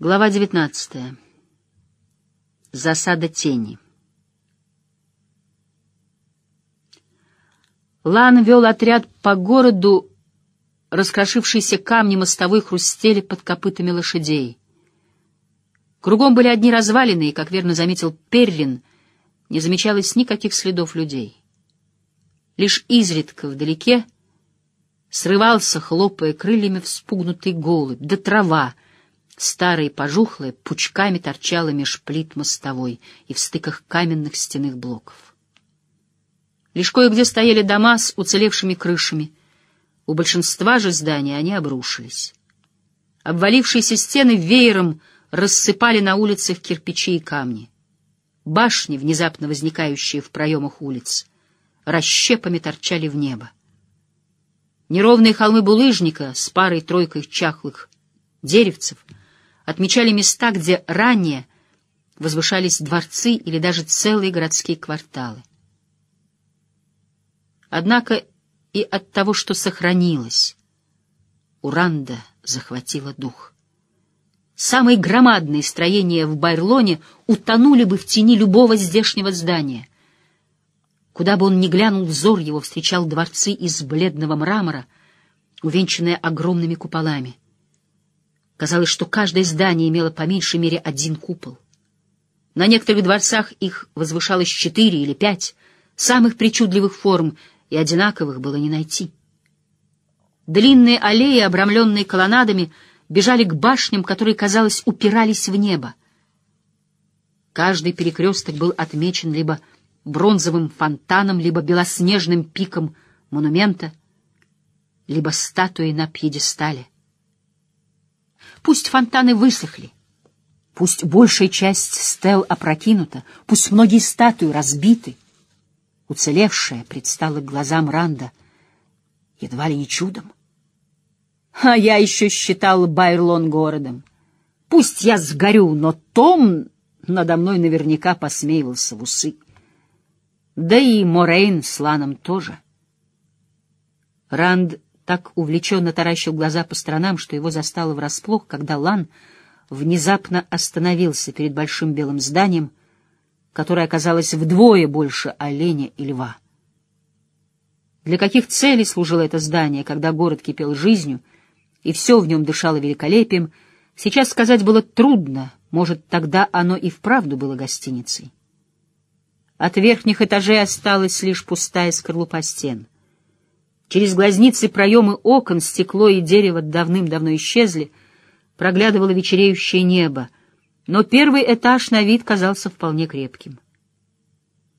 Глава 19. Засада тени. Лан вел отряд по городу, раскрошившиеся камни мостовой хрустели под копытами лошадей. Кругом были одни развалины, и, как верно заметил Перлин, не замечалось никаких следов людей. Лишь изредка вдалеке срывался, хлопая крыльями, вспугнутый голубь, да трава, старая и пучками торчала меж плит мостовой и в стыках каменных стенных блоков. Лишь кое-где стояли дома с уцелевшими крышами. У большинства же зданий они обрушились. Обвалившиеся стены веером — рассыпали на улицах кирпичи и камни. Башни, внезапно возникающие в проемах улиц, расщепами торчали в небо. Неровные холмы булыжника с парой-тройкой чахлых деревцев отмечали места, где ранее возвышались дворцы или даже целые городские кварталы. Однако и от того, что сохранилось, Уранда захватила дух. Самые громадные строения в Байрлоне утонули бы в тени любого здешнего здания. Куда бы он ни глянул, взор его встречал дворцы из бледного мрамора, увенчанные огромными куполами. Казалось, что каждое здание имело по меньшей мере один купол. На некоторых дворцах их возвышалось четыре или пять, самых причудливых форм и одинаковых было не найти. Длинные аллеи, обрамленные колоннадами, — бежали к башням, которые, казалось, упирались в небо. Каждый перекресток был отмечен либо бронзовым фонтаном, либо белоснежным пиком монумента, либо статуей на пьедестале. Пусть фонтаны высохли, пусть большая часть стел опрокинута, пусть многие статуи разбиты, уцелевшая предстала глазам Ранда едва ли не чудом. А я еще считал Байрлон городом. Пусть я сгорю, но Том надо мной наверняка посмеивался в усы. Да и Морейн с Ланом тоже. Ранд так увлеченно таращил глаза по сторонам, что его застало врасплох, когда Лан внезапно остановился перед большим белым зданием, которое оказалось вдвое больше оленя и льва. Для каких целей служило это здание, когда город кипел жизнью — и все в нем дышало великолепием, сейчас сказать было трудно, может, тогда оно и вправду было гостиницей. От верхних этажей осталась лишь пустая скорлупа стен. Через глазницы проемы окон, стекло и дерево давным-давно исчезли, проглядывало вечереющее небо, но первый этаж на вид казался вполне крепким.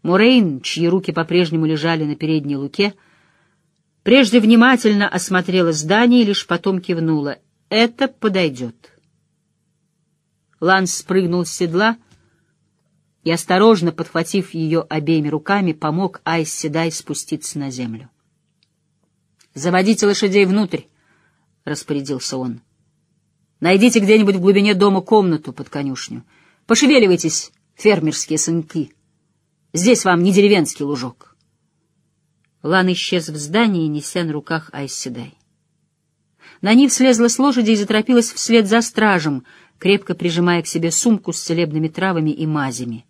Мурейн, чьи руки по-прежнему лежали на передней луке, — Прежде внимательно осмотрела здание и лишь потом кивнула. «Это подойдет». Ланс спрыгнул с седла и, осторожно подхватив ее обеими руками, помог Айс Седай спуститься на землю. «Заводите лошадей внутрь», — распорядился он. «Найдите где-нибудь в глубине дома комнату под конюшню. Пошевеливайтесь, фермерские сынки. Здесь вам не деревенский лужок». Лан исчез в здании, неся на руках Айседай. На них слезла с лошади и заторопилась вслед за стражем, крепко прижимая к себе сумку с целебными травами и мазями.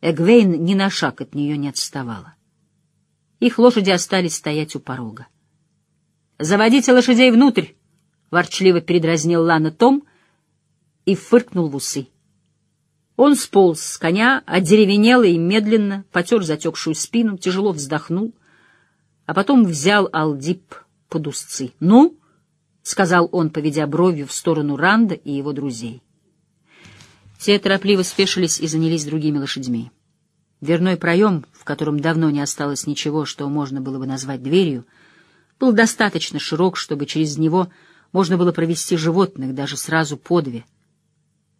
Эгвейн ни на шаг от нее не отставала. Их лошади остались стоять у порога. «Заводите лошадей внутрь!» — ворчливо передразнил Лана Том и фыркнул в усы. Он сполз с коня, одеревенело и медленно, потер затекшую спину, тяжело вздохнул, а потом взял Алдип под узцы. «Ну?» — сказал он, поведя бровью в сторону Ранда и его друзей. Те торопливо спешились и занялись другими лошадьми. Дверной проем, котором давно не осталось ничего, что можно было бы назвать дверью, был достаточно широк, чтобы через него можно было провести животных даже сразу по две —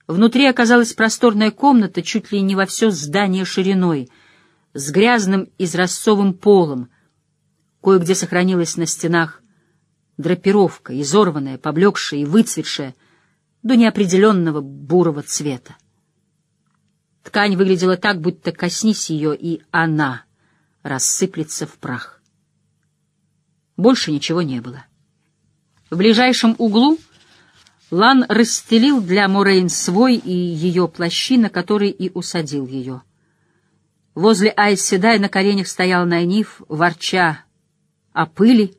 Внутри оказалась просторная комната, чуть ли не во все здание шириной, с грязным изразцовым полом. Кое-где сохранилась на стенах драпировка, изорванная, поблекшая и выцветшая, до неопределенного бурого цвета. Ткань выглядела так, будто коснись ее, и она рассыплется в прах. Больше ничего не было. В ближайшем углу Лан расстелил для Морейн свой и ее плащи, на который и усадил ее. Возле Айседай на коленях стоял Найниф, ворча о пыли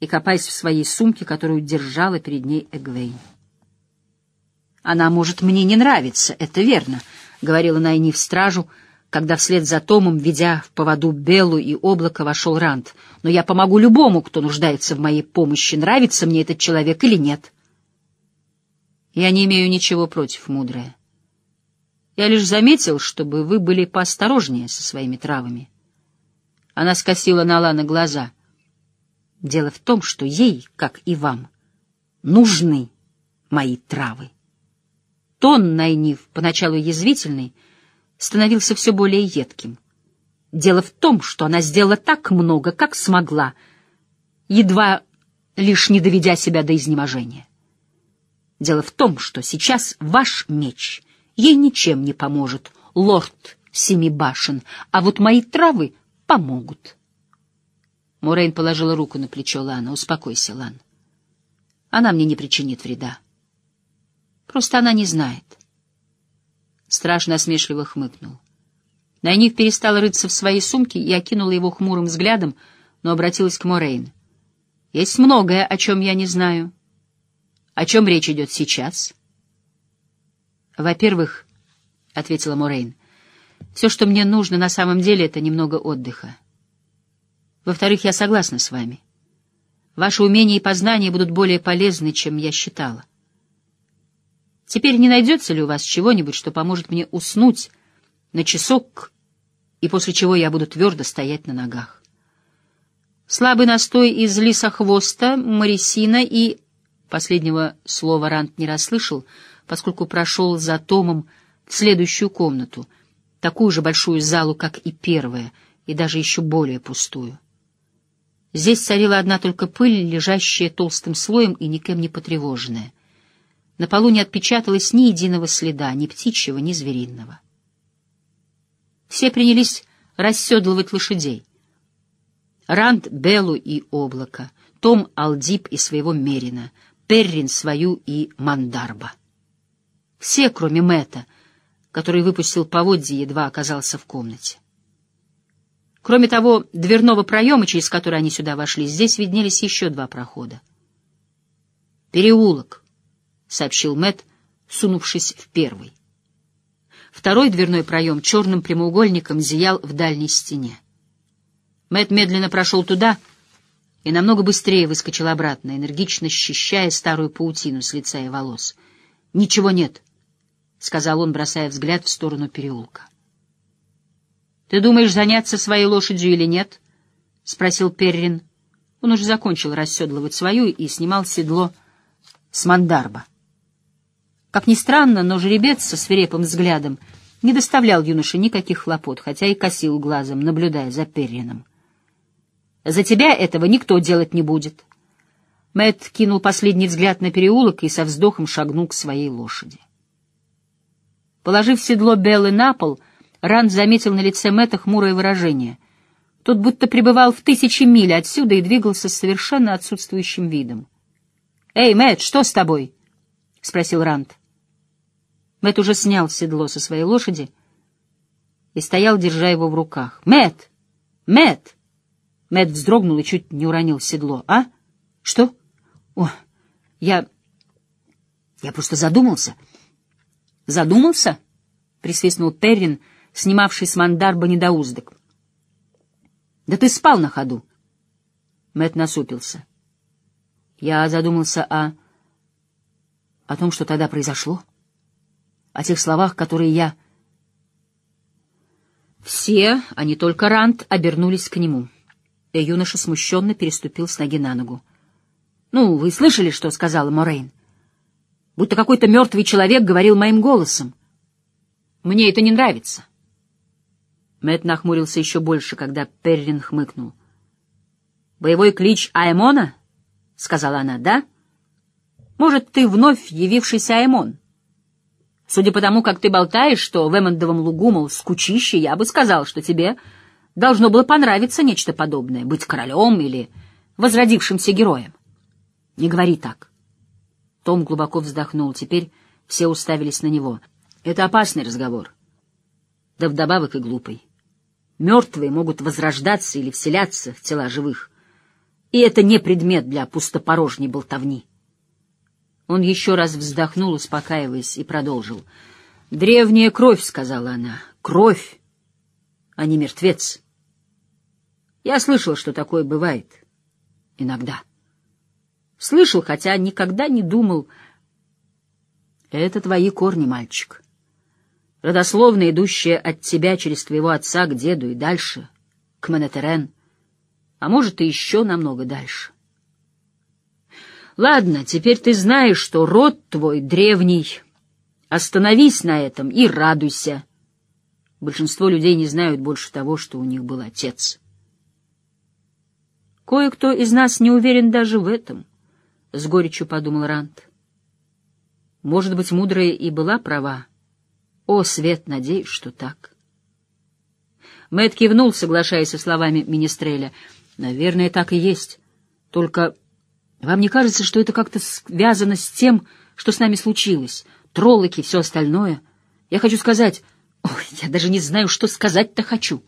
и копаясь в своей сумке, которую держала перед ней Эгвейн. «Она может мне не нравиться, это верно», — говорила Найниф стражу, когда вслед за Томом, ведя в поводу Беллу и облако, вошел Рант. «Но я помогу любому, кто нуждается в моей помощи, нравится мне этот человек или нет». Я не имею ничего против, мудрая. Я лишь заметил, чтобы вы были поосторожнее со своими травами. Она скосила на Лана глаза. Дело в том, что ей, как и вам, нужны мои травы. Тон Найнив, поначалу язвительный, становился все более едким. Дело в том, что она сделала так много, как смогла, едва лишь не доведя себя до изнеможения. Дело в том, что сейчас ваш меч ей ничем не поможет, лорд Семи Башен, а вот мои травы помогут. Морейн положила руку на плечо Лана. «Успокойся, Лан. Она мне не причинит вреда. Просто она не знает». Страшно осмешливо хмыкнул. Найниф перестала рыться в своей сумке и окинула его хмурым взглядом, но обратилась к Морейн. «Есть многое, о чем я не знаю». О чем речь идет сейчас? Во-первых, — ответила Морейн, — все, что мне нужно на самом деле, — это немного отдыха. Во-вторых, я согласна с вами. Ваши умения и познания будут более полезны, чем я считала. Теперь не найдется ли у вас чего-нибудь, что поможет мне уснуть на часок, и после чего я буду твердо стоять на ногах? Слабый настой из лисохвоста, марисина и Последнего слова Рант не расслышал, поскольку прошел за Томом в следующую комнату, такую же большую залу, как и первая, и даже еще более пустую. Здесь царила одна только пыль, лежащая толстым слоем и никем не потревоженная. На полу не отпечаталось ни единого следа, ни птичьего, ни звериного. Все принялись расседлывать лошадей. Ранд, Белу и Облако, Том, Алдип и своего Мерина — Перрин свою и Мандарба. Все, кроме Мэта, который выпустил поводья, едва оказался в комнате. Кроме того, дверного проема, через который они сюда вошли, здесь виднелись еще два прохода. «Переулок», — сообщил Мэт, сунувшись в первый. Второй дверной проем черным прямоугольником зиял в дальней стене. Мэт медленно прошел туда — и намного быстрее выскочил обратно, энергично счищая старую паутину с лица и волос. «Ничего нет», — сказал он, бросая взгляд в сторону переулка. «Ты думаешь заняться своей лошадью или нет?» — спросил Перрин. Он уже закончил расседлывать свою и снимал седло с мандарба. Как ни странно, но жеребец со свирепым взглядом не доставлял юноше никаких хлопот, хотя и косил глазом, наблюдая за Перрином. За тебя этого никто делать не будет. Мэт кинул последний взгляд на переулок и со вздохом шагнул к своей лошади. Положив седло Беллы на пол, Ранд заметил на лице Мэтта хмурое выражение. Тот будто пребывал в тысячи миль отсюда и двигался с совершенно отсутствующим видом. «Эй, Мэтт, что с тобой?» — спросил Ранд. Мэтт уже снял седло со своей лошади и стоял, держа его в руках. «Мэтт! Мэтт!» Мэт вздрогнул и чуть не уронил седло. «А? Что? О, я... я просто задумался». «Задумался?» — присвистнул Перрин, снимавший с мандарба недоуздок. «Да ты спал на ходу». Мэт насупился. «Я задумался о... о том, что тогда произошло, о тех словах, которые я...» Все, а не только Рант, обернулись к нему. И юноша смущенно переступил с ноги на ногу. — Ну, вы слышали, что сказала Морейн? Будто какой-то мертвый человек говорил моим голосом. Мне это не нравится. Мэтт нахмурился еще больше, когда Перрин хмыкнул. «Боевой клич Аймона?» — сказала она. «Да? Может, ты вновь явившийся Аймон? Судя по тому, как ты болтаешь, что в Эммондовом лугу, мол, скучище, я бы сказал, что тебе должно было понравиться нечто подобное, быть королем или возродившимся героем. Не говори так. Том глубоко вздохнул. Теперь все уставились на него. Это опасный разговор. Да вдобавок и глупый. Мертвые могут возрождаться или вселяться в тела живых. И это не предмет для пустопорожней болтовни. Он еще раз вздохнул, успокаиваясь, и продолжил. «Древняя кровь», — сказала она, — «кровь, а не мертвец». Я слышал, что такое бывает. Иногда. Слышал, хотя никогда не думал. Это твои корни, мальчик. Родословно идущая от тебя через твоего отца к деду и дальше, к Менетерен, а может и еще намного дальше. Ладно, теперь ты знаешь, что род твой древний. Остановись на этом и радуйся. Большинство людей не знают больше того, что у них был отец. Кое-кто из нас не уверен даже в этом, — с горечью подумал Рант. Может быть, мудрая и была права. О, Свет, надеюсь, что так. Мэтт кивнул, соглашаясь со словами Министреля. Наверное, так и есть. Только вам не кажется, что это как-то связано с тем, что с нами случилось? Троллоки все остальное. Я хочу сказать... Ой, я даже не знаю, что сказать-то хочу.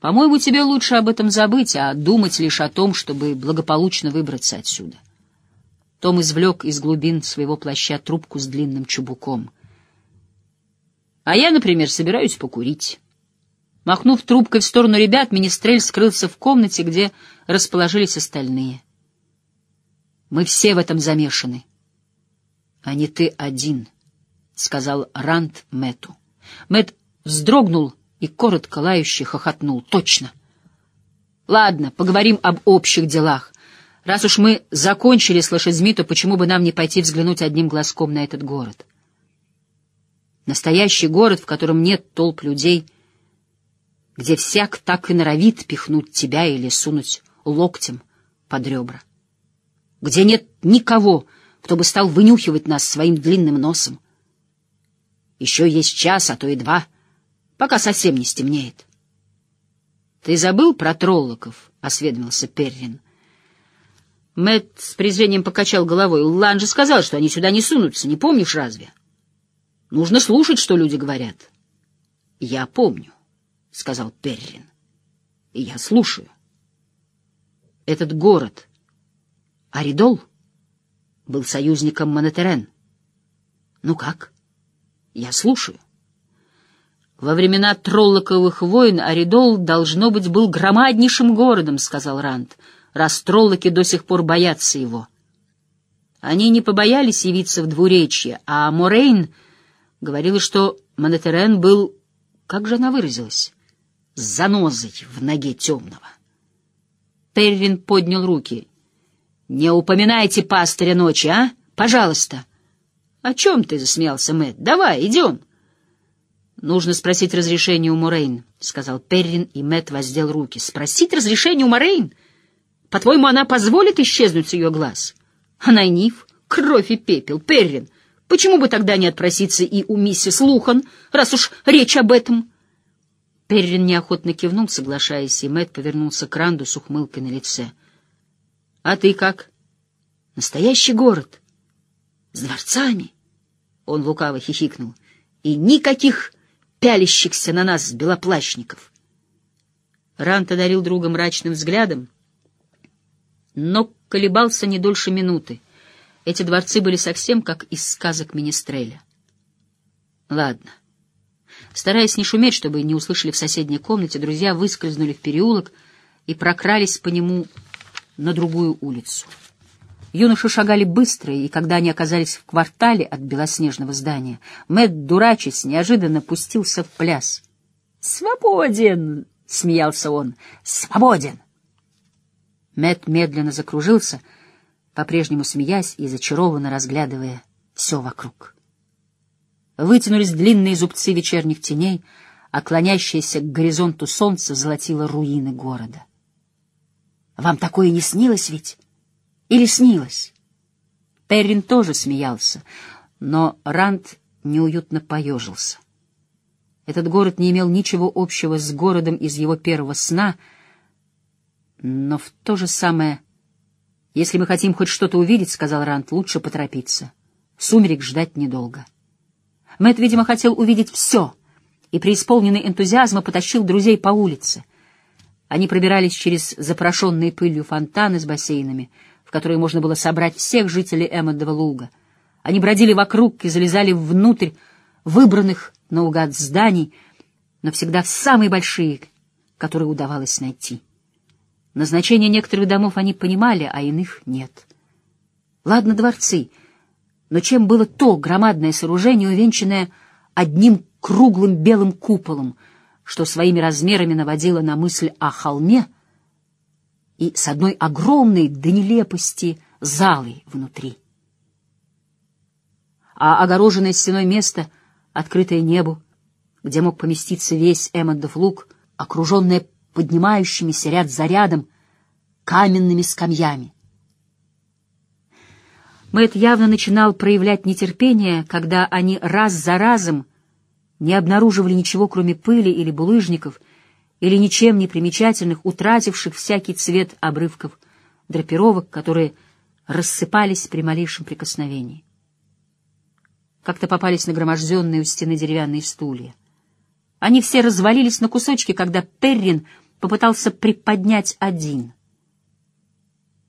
По-моему, тебе лучше об этом забыть, а думать лишь о том, чтобы благополучно выбраться отсюда. Том извлек из глубин своего плаща трубку с длинным чубуком. А я, например, собираюсь покурить. Махнув трубкой в сторону ребят, Министрель скрылся в комнате, где расположились остальные. Мы все в этом замешаны. — А не ты один, — сказал Ранд Мэту. Мэт вздрогнул и коротко лающе хохотнул. Точно. Ладно, поговорим об общих делах. Раз уж мы закончили с лошадьми, то почему бы нам не пойти взглянуть одним глазком на этот город? Настоящий город, в котором нет толп людей, где всяк так и норовит пихнуть тебя или сунуть локтем под ребра. Где нет никого, кто бы стал вынюхивать нас своим длинным носом. Еще есть час, а то и два — пока совсем не стемнеет. — Ты забыл про троллоков? — осведомился Перрин. Мэтт с презрением покачал головой. Лан же сказал, что они сюда не сунутся, не помнишь разве? Нужно слушать, что люди говорят. — Я помню, — сказал Перрин. — И я слушаю. Этот город, Аридол, был союзником Монетерен. Ну как? Я слушаю. Во времена Троллоковых войн Аридол, должно быть, был громаднейшим городом, — сказал Ранд, — раз Троллоки до сих пор боятся его. Они не побоялись явиться в Двуречье, а Морейн говорила, что Манетерен был, как же она выразилась, с занозой в ноге темного. Перрин поднял руки. — Не упоминайте пастыря ночи, а? Пожалуйста. — О чем ты? — засмеялся Мэт. — Давай, идем. — «Нужно спросить разрешение у Морейн», — сказал Перрин, и Мэт воздел руки. «Спросить разрешение у Морейн? По-твоему, она позволит исчезнуть с ее глаз? Она и Ниф, кровь и пепел, Перрин. Почему бы тогда не отпроситься и у миссис Лухан, раз уж речь об этом?» Перрин неохотно кивнул, соглашаясь, и Мэт повернулся к Ранду с ухмылкой на лице. «А ты как? Настоящий город? С дворцами?» Он лукаво хихикнул. «И никаких пялящихся на нас белоплащников. Рант одарил друга мрачным взглядом, но колебался не дольше минуты. Эти дворцы были совсем как из сказок Министреля. Ладно. Стараясь не шуметь, чтобы не услышали в соседней комнате, друзья выскользнули в переулок и прокрались по нему на другую улицу. Юноши шагали быстро, и когда они оказались в квартале от белоснежного здания, Мэтт, дурачись, неожиданно пустился в пляс. «Свободен!» — смеялся он. «Свободен!» Мэтт медленно закружился, по-прежнему смеясь и зачарованно разглядывая все вокруг. Вытянулись длинные зубцы вечерних теней, а клонящееся к горизонту солнце золотило руины города. «Вам такое не снилось ведь?» Или снилось? Перрин тоже смеялся, но Ранд неуютно поежился. Этот город не имел ничего общего с городом из его первого сна, но в то же самое «Если мы хотим хоть что-то увидеть, — сказал Рант, — лучше поторопиться. Сумерек ждать недолго». Мэтт, видимо, хотел увидеть все, и, преисполненный энтузиазма, потащил друзей по улице. Они пробирались через запорошенные пылью фонтаны с бассейнами, в которые можно было собрать всех жителей Эммондова луга. Они бродили вокруг и залезали внутрь выбранных наугад зданий, но всегда в самые большие, которые удавалось найти. Назначение некоторых домов они понимали, а иных нет. Ладно, дворцы, но чем было то громадное сооружение, увенчанное одним круглым белым куполом, что своими размерами наводило на мысль о холме и с одной огромной до нелепости залой внутри. А огороженное стеной место, открытое небу, где мог поместиться весь Эммондов луг, окруженное поднимающимися ряд за рядом каменными скамьями. Мэтт явно начинал проявлять нетерпение, когда они раз за разом не обнаруживали ничего, кроме пыли или булыжников, или ничем не примечательных, утративших всякий цвет обрывков драпировок, которые рассыпались при малейшем прикосновении. Как-то попались нагроможденные у стены деревянные стулья. Они все развалились на кусочки, когда Перрин попытался приподнять один.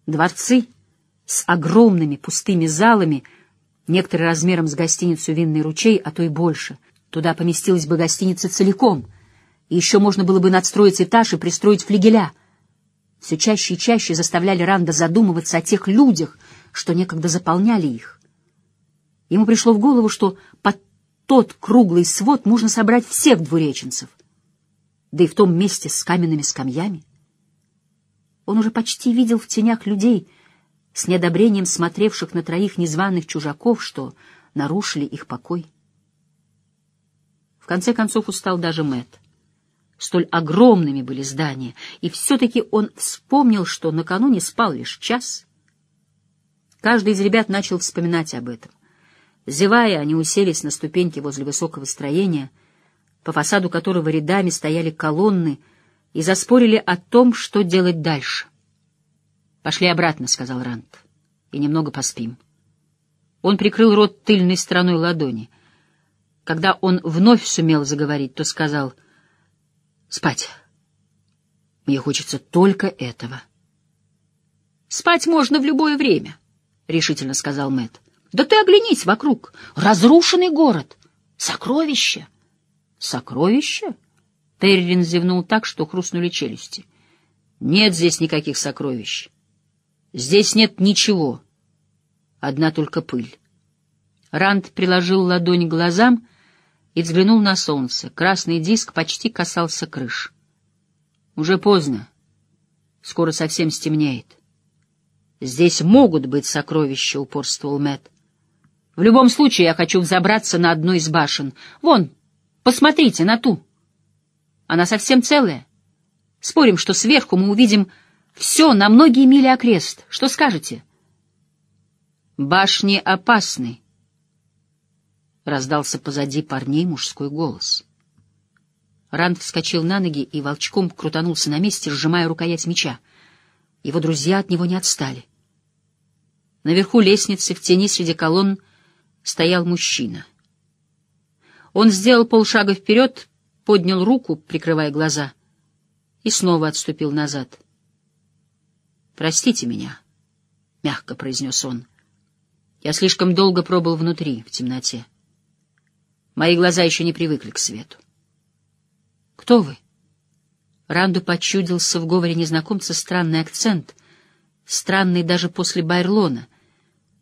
Дворцы с огромными пустыми залами, некоторые размером с гостиницу «Винный ручей», а то и больше. Туда поместилась бы гостиница целиком, и еще можно было бы надстроить этаж и пристроить флигеля. Все чаще и чаще заставляли Ранда задумываться о тех людях, что некогда заполняли их. Ему пришло в голову, что под тот круглый свод можно собрать всех двуреченцев, да и в том месте с каменными скамьями. Он уже почти видел в тенях людей, с неодобрением смотревших на троих незваных чужаков, что нарушили их покой. В конце концов устал даже Мэт. Столь огромными были здания, и все-таки он вспомнил, что накануне спал лишь час. Каждый из ребят начал вспоминать об этом. Зевая, они уселись на ступеньки возле высокого строения, по фасаду которого рядами стояли колонны, и заспорили о том, что делать дальше. «Пошли обратно», — сказал Рант, — «и немного поспим». Он прикрыл рот тыльной стороной ладони. Когда он вновь сумел заговорить, то сказал «Спать. Мне хочется только этого». «Спать можно в любое время», — решительно сказал Мэтт. «Да ты оглянись вокруг. Разрушенный город. Сокровище». «Сокровище?» Террин зевнул так, что хрустнули челюсти. «Нет здесь никаких сокровищ. Здесь нет ничего. Одна только пыль». Ранд приложил ладонь к глазам и взглянул на солнце. Красный диск почти касался крыш. «Уже поздно. Скоро совсем стемнеет. Здесь могут быть сокровища», — упорствовал Мэтт. «В любом случае я хочу взобраться на одну из башен. Вон, посмотрите на ту». Она совсем целая. Спорим, что сверху мы увидим все на многие мили окрест. Что скажете? Башни опасны. Раздался позади парней мужской голос. Ранд вскочил на ноги и волчком крутанулся на месте, сжимая рукоять меча. Его друзья от него не отстали. Наверху лестницы, в тени среди колонн, стоял мужчина. Он сделал полшага вперед, поднял руку, прикрывая глаза, и снова отступил назад. «Простите меня», — мягко произнес он. «Я слишком долго пробыл внутри, в темноте. Мои глаза еще не привыкли к свету». «Кто вы?» Ранду почудился в говоре незнакомца странный акцент, странный даже после Байрлона.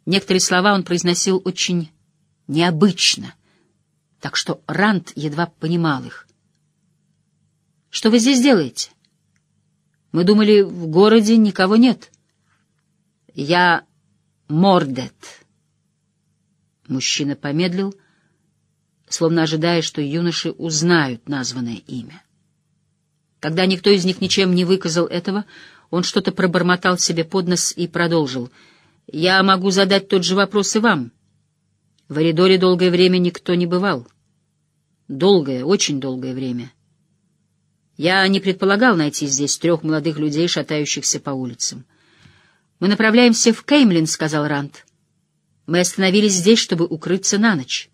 Некоторые слова он произносил очень необычно, так что Ранд едва понимал их. Что вы здесь делаете? Мы думали, в городе никого нет. Я Мордет. Мужчина помедлил, словно ожидая, что юноши узнают названное имя. Когда никто из них ничем не выказал этого, он что-то пробормотал себе под нос и продолжил. «Я могу задать тот же вопрос и вам. В Оридоре долгое время никто не бывал. Долгое, очень долгое время. Я не предполагал найти здесь трех молодых людей, шатающихся по улицам. «Мы направляемся в Кеймлин», — сказал Ранд. «Мы остановились здесь, чтобы укрыться на ночь».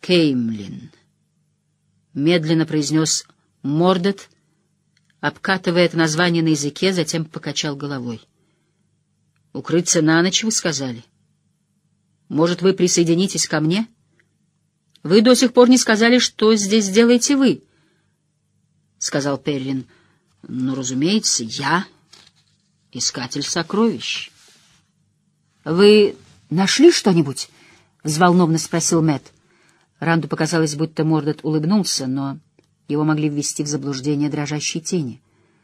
«Кеймлин», — медленно произнес Мордет, обкатывая это название на языке, затем покачал головой. «Укрыться на ночь, вы сказали? Может, вы присоединитесь ко мне? Вы до сих пор не сказали, что здесь делаете вы», — сказал Перрин. «Ну, разумеется, я искатель сокровищ». «Вы нашли что-нибудь?» — взволнованно спросил Мэтт. Ранду показалось, будто Мордот улыбнулся, но его могли ввести в заблуждение дрожащие тени.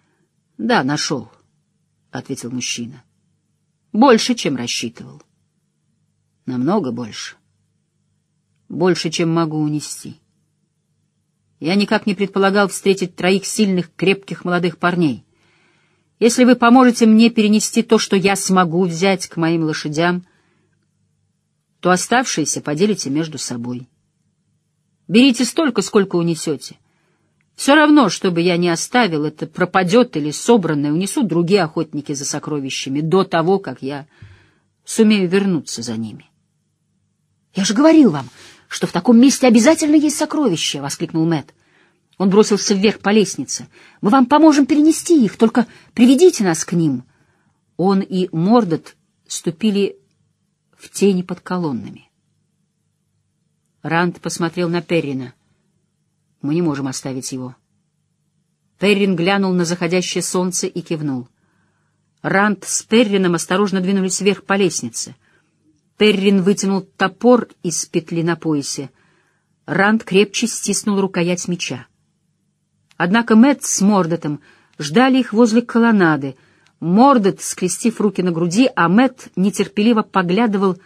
— Да, нашел, — ответил мужчина. — Больше, чем рассчитывал. — Намного больше. Больше, чем могу унести. Я никак не предполагал встретить троих сильных, крепких молодых парней. Если вы поможете мне перенести то, что я смогу взять к моим лошадям, то оставшиеся поделите между собой. Берите столько, сколько унесете. Все равно, чтобы я не оставил, это пропадет или собранное унесут другие охотники за сокровищами до того, как я сумею вернуться за ними. — Я же говорил вам, что в таком месте обязательно есть сокровища! — воскликнул Мэт. Он бросился вверх по лестнице. — Мы вам поможем перенести их, только приведите нас к ним. Он и Мордот ступили в тени под колоннами. Ранд посмотрел на Перрина — мы не можем оставить его. Перрин глянул на заходящее солнце и кивнул. Ранд с Перрином осторожно двинулись вверх по лестнице. Перрин вытянул топор из петли на поясе. Ранд крепче стиснул рукоять меча. Однако Мэтт с Мордотом ждали их возле колоннады. Мордот, скрестив руки на груди, а Мэтт нетерпеливо поглядывал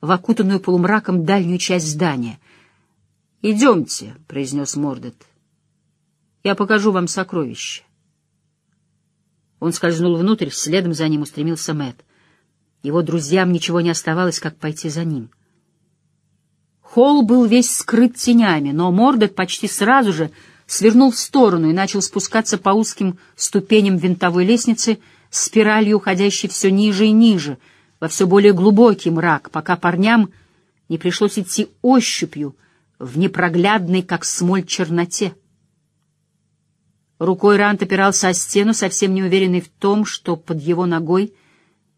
в окутанную полумраком дальнюю часть здания — «Идемте», — произнес Мордет. «Я покажу вам сокровище». Он скользнул внутрь, следом за ним устремился Мэт. Его друзьям ничего не оставалось, как пойти за ним. Холл был весь скрыт тенями, но Мордет почти сразу же свернул в сторону и начал спускаться по узким ступеням винтовой лестницы, спиралью уходящей все ниже и ниже, во все более глубокий мрак, пока парням не пришлось идти ощупью — в непроглядной, как смоль, черноте. Рукой Рант опирался о стену, совсем не уверенный в том, что под его ногой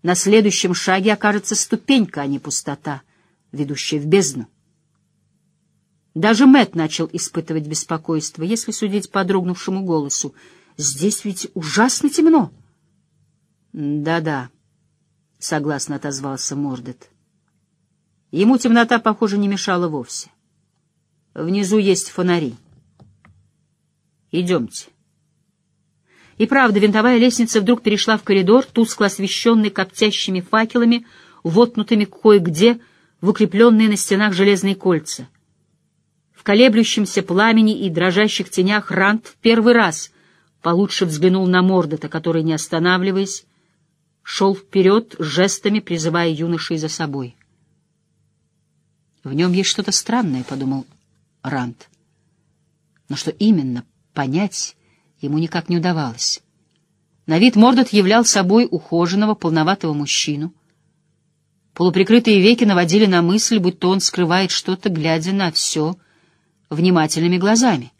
на следующем шаге окажется ступенька, а не пустота, ведущая в бездну. Даже Мэт начал испытывать беспокойство, если судить по дрогнувшему голосу. «Здесь ведь ужасно темно!» «Да-да», — согласно отозвался Мордет. Ему темнота, похоже, не мешала вовсе. Внизу есть фонари. Идемте. И правда, винтовая лестница вдруг перешла в коридор, тускло освещенный коптящими факелами, вотнутыми кое-где в укрепленные на стенах железные кольца. В колеблющемся пламени и дрожащих тенях Рант в первый раз получше взглянул на Мордота, который, не останавливаясь, шел вперед, жестами призывая юношей за собой. «В нем есть что-то странное», — подумал Ранд. Но что именно, понять ему никак не удавалось. На вид Мордот являл собой ухоженного, полноватого мужчину. Полуприкрытые веки наводили на мысль, будто он скрывает что-то, глядя на все внимательными глазами.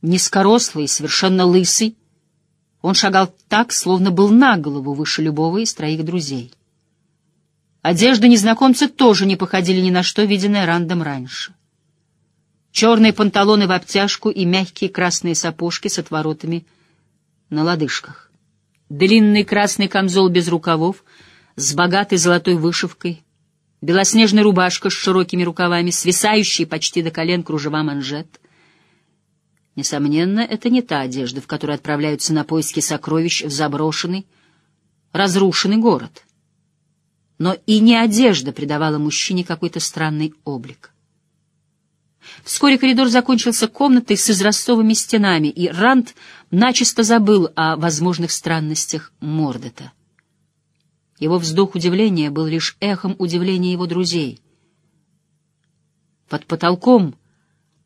Низкорослый, совершенно лысый, он шагал так, словно был на голову выше любого из троих друзей. Одежда незнакомца тоже не походили ни на что, виденное Рандом раньше черные панталоны в обтяжку и мягкие красные сапожки с отворотами на лодыжках. Длинный красный камзол без рукавов, с богатой золотой вышивкой, белоснежная рубашка с широкими рукавами, свисающие почти до колен кружева манжет. Несомненно, это не та одежда, в которой отправляются на поиски сокровищ в заброшенный, разрушенный город. Но и не одежда придавала мужчине какой-то странный облик. Вскоре коридор закончился комнатой с израстовыми стенами, и Ранд начисто забыл о возможных странностях Мордета. Его вздох удивления был лишь эхом удивления его друзей. Под потолком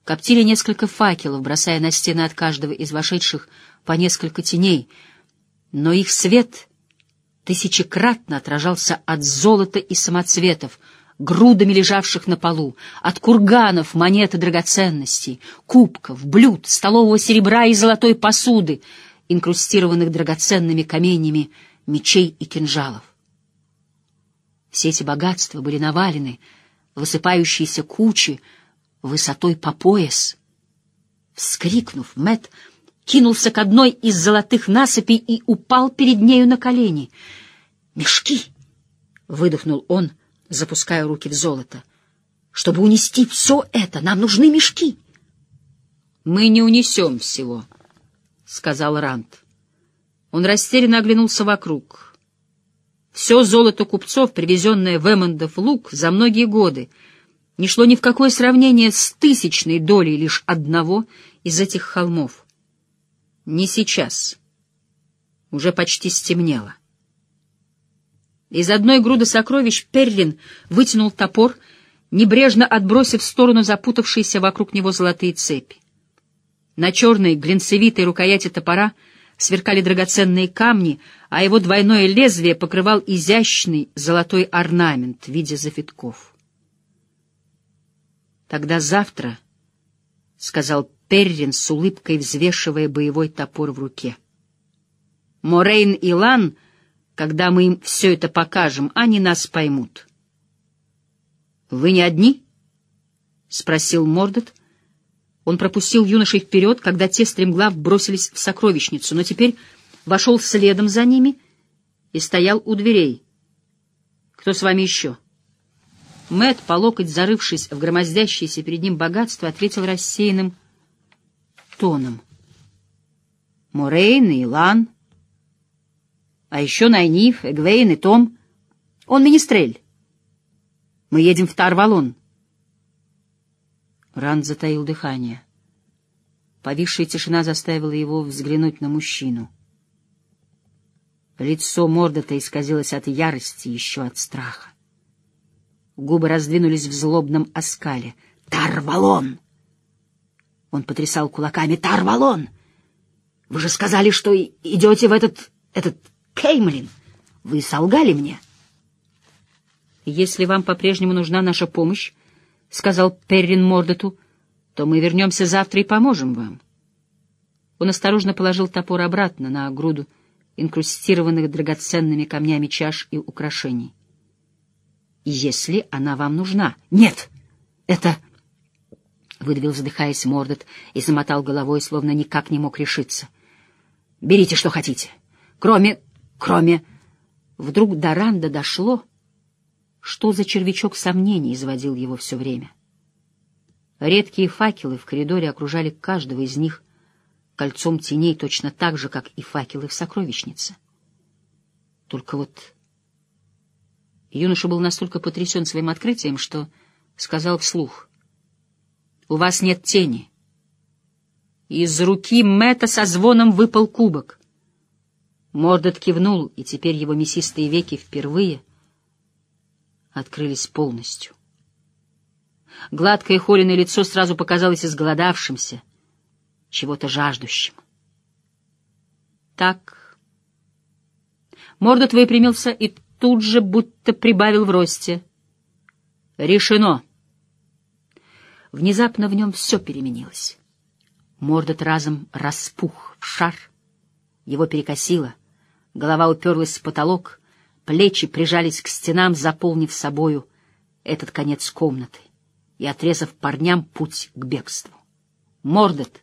коптили несколько факелов, бросая на стены от каждого из вошедших по несколько теней, но их свет тысячекратно отражался от золота и самоцветов, грудами лежавших на полу, от курганов, монет и драгоценностей, кубков, блюд, столового серебра и золотой посуды, инкрустированных драгоценными каменями, мечей и кинжалов. Все эти богатства были навалены, высыпающиеся кучи, высотой по пояс. Вскрикнув, Мэт кинулся к одной из золотых насыпей и упал перед нею на колени. «Мешки!» — выдохнул он, запуская руки в золото. «Чтобы унести все это, нам нужны мешки!» «Мы не унесем всего», — сказал Рант. Он растерянно оглянулся вокруг. Все золото купцов, привезенное в Эммондов луг за многие годы, не шло ни в какое сравнение с тысячной долей лишь одного из этих холмов. Не сейчас. Уже почти стемнело. Из одной груды сокровищ Перлин вытянул топор, небрежно отбросив в сторону запутавшиеся вокруг него золотые цепи. На черной глинцевитой рукояти топора сверкали драгоценные камни, а его двойное лезвие покрывал изящный золотой орнамент в виде завитков. «Тогда завтра», — сказал Перрин с улыбкой взвешивая боевой топор в руке. Морейн и Лан, когда мы им все это покажем, они нас поймут. — Вы не одни? — спросил Мордот. Он пропустил юношей вперед, когда те стремглав бросились в сокровищницу, но теперь вошел следом за ними и стоял у дверей. — Кто с вами еще? Мэт, по локоть зарывшись в громоздящееся перед ним богатство, ответил рассеянным — тоном. Морейн и Лан, а еще Найниф, Эгвейн и Том. Он министрель. Мы едем в Тарвалон. Ранд затаил дыхание. Повисшая тишина заставила его взглянуть на мужчину. Лицо Мордота исказилось от ярости, еще от страха. Губы раздвинулись в злобном оскале. «Тарвалон!» Он потрясал кулаками. «Тарвалон! Вы же сказали, что идете в этот... этот Кеймлин. Вы солгали мне?» «Если вам по-прежнему нужна наша помощь, — сказал Перрин Мордету, — то мы вернемся завтра и поможем вам». Он осторожно положил топор обратно на груду инкрустированных драгоценными камнями чаш и украшений. «Если она вам нужна...» «Нет! Это...» — выдавил, задыхаясь, Мордот и замотал головой, словно никак не мог решиться. — Берите, что хотите. Кроме... кроме... Вдруг до Ранда дошло, что за червячок сомнений изводил его все время. Редкие факелы в коридоре окружали каждого из них кольцом теней точно так же, как и факелы в сокровищнице. Только вот юноша был настолько потрясен своим открытием, что сказал вслух — у вас нет тени. Из руки Мэтта со звоном выпал кубок. Мордот кивнул, и теперь его мясистые веки впервые открылись полностью. Гладкое холеное лицо сразу показалось изголодавшимся, чего-то жаждущим. Так. Мордот выпрямился и тут же будто прибавил в росте. Решено. Внезапно в нем все переменилось. Мордот разом распух в шар, его перекосило, голова уперлась в потолок, плечи прижались к стенам, заполнив собою этот конец комнаты и отрезав парням путь к бегству. Мордот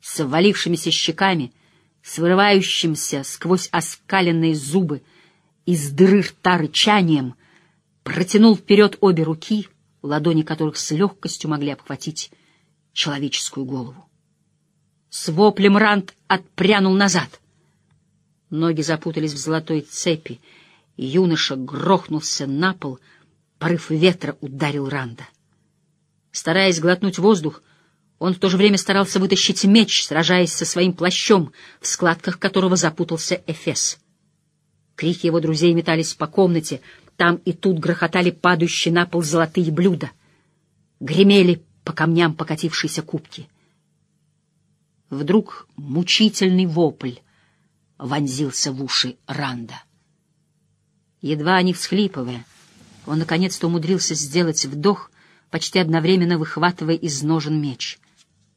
с ввалившимися щеками, с вырывающимся сквозь оскаленные зубы из дыры рта рычанием, протянул вперед обе руки — ладони которых с легкостью могли обхватить человеческую голову. С воплем Рант отпрянул назад. Ноги запутались в золотой цепи, юноша грохнулся на пол, порыв ветра ударил Ранда. Стараясь глотнуть воздух, он в то же время старался вытащить меч, сражаясь со своим плащом, в складках которого запутался Эфес. Крики его друзей метались по комнате, там и тут грохотали падающие на пол золотые блюда. Гремели по камням покатившиеся кубки. Вдруг мучительный вопль вонзился в уши Ранда. Едва не всхлипывая, он наконец-то умудрился сделать вдох, почти одновременно выхватывая из ножен меч.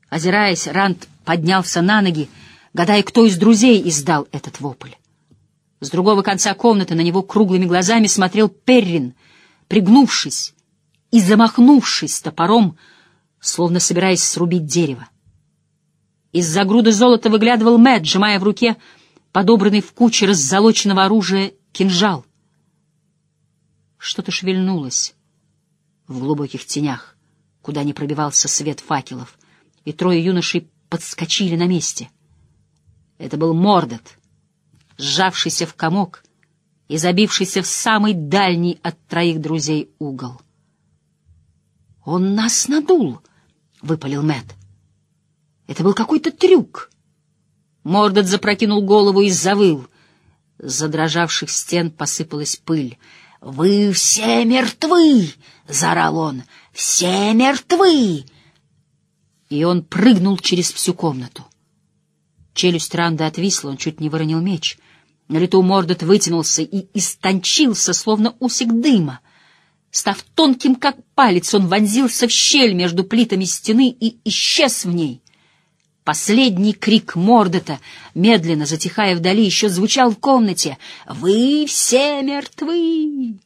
Озираясь, Ранд поднялся на ноги, гадая, кто из друзей издал этот вопль. С другого конца комнаты на него круглыми глазами смотрел Перрин, пригнувшись и замахнувшись топором, словно собираясь срубить дерево. Из-за груды золота выглядывал Мэтт, сжимая в руке подобранный в куче раззолоченного оружия кинжал. Что-то шевельнулось в глубоких тенях, куда не пробивался свет факелов, и трое юношей подскочили на месте. Это был Мордот, сжавшийся в комок и забившийся в самый дальний от троих друзей угол. «Он нас надул!» — выпалил Мэтт. «Это был какой-то трюк!» Мордот запрокинул голову и завыл. С задрожавших стен посыпалась пыль. «Вы все мертвы!» — заорал он. «Все мертвы!» И он прыгнул через всю комнату. Челюсть Ранда отвисла, он чуть не выронил меч. На лету Мордот вытянулся и истончился, словно усик дыма. Став тонким, как палец, он вонзился в щель между плитами стены и исчез в ней. Последний крик Мордота, медленно затихая вдали, еще звучал в комнате. «Вы все мертвы!»